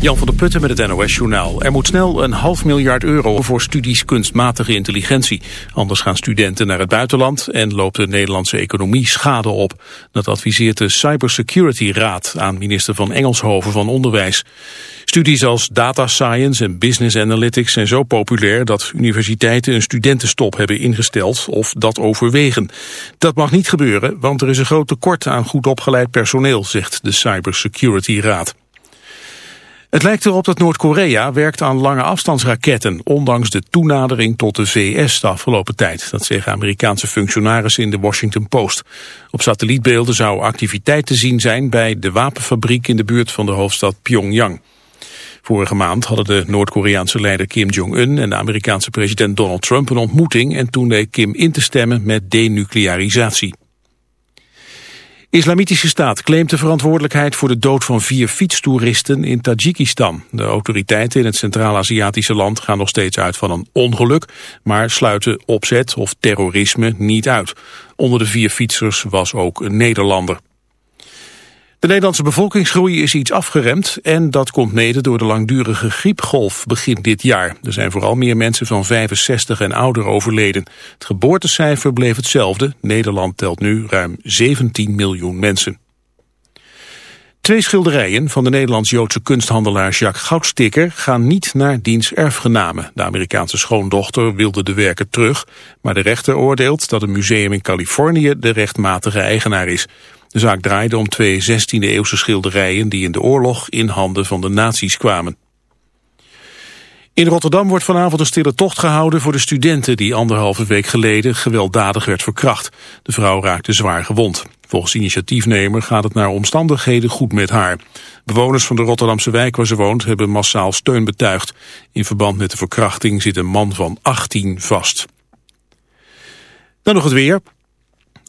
Jan van der Putten met het NOS-journaal. Er moet snel een half miljard euro voor studies kunstmatige intelligentie. Anders gaan studenten naar het buitenland en loopt de Nederlandse economie schade op. Dat adviseert de Cybersecurity Raad aan minister van Engelshoven van Onderwijs. Studies als data science en business analytics zijn zo populair dat universiteiten een studentenstop hebben ingesteld of dat overwegen. Dat mag niet gebeuren, want er is een groot tekort aan goed opgeleid personeel, zegt de Cybersecurity Raad. Het lijkt erop dat Noord-Korea werkt aan lange afstandsraketten, ondanks de toenadering tot de VS de afgelopen tijd. Dat zeggen Amerikaanse functionarissen in de Washington Post. Op satellietbeelden zou activiteit te zien zijn bij de wapenfabriek in de buurt van de hoofdstad Pyongyang. Vorige maand hadden de Noord-Koreaanse leider Kim Jong-un en de Amerikaanse president Donald Trump een ontmoeting en toen leek Kim in te stemmen met denuclearisatie. Islamitische staat claimt de verantwoordelijkheid voor de dood van vier fietstoeristen in Tajikistan. De autoriteiten in het Centraal-Aziatische land gaan nog steeds uit van een ongeluk, maar sluiten opzet of terrorisme niet uit. Onder de vier fietsers was ook een Nederlander. De Nederlandse bevolkingsgroei is iets afgeremd en dat komt mede door de langdurige griepgolf begin dit jaar. Er zijn vooral meer mensen van 65 en ouder overleden. Het geboortecijfer bleef hetzelfde. Nederland telt nu ruim 17 miljoen mensen. Twee schilderijen van de Nederlands-Joodse kunsthandelaar Jacques Goudsticker gaan niet naar diens erfgenamen. De Amerikaanse schoondochter wilde de werken terug, maar de rechter oordeelt dat een museum in Californië de rechtmatige eigenaar is. De zaak draaide om twee 16e-eeuwse schilderijen die in de oorlog in handen van de nazi's kwamen. In Rotterdam wordt vanavond een stille tocht gehouden voor de studenten die anderhalve week geleden gewelddadig werd verkracht. De vrouw raakte zwaar gewond. Volgens initiatiefnemer gaat het naar omstandigheden goed met haar. Bewoners van de Rotterdamse wijk waar ze woont hebben massaal steun betuigd. In verband met de verkrachting zit een man van 18 vast. Dan nog het weer.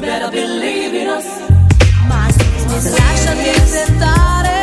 You better believe in us. Lasciati tentare.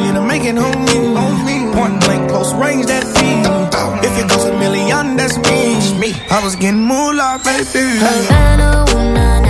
This is history and I'm making on me, on. Point blank, close range, that feed. If it goes a million, that's me. I was getting moolah, baby. Havana, ooh na na.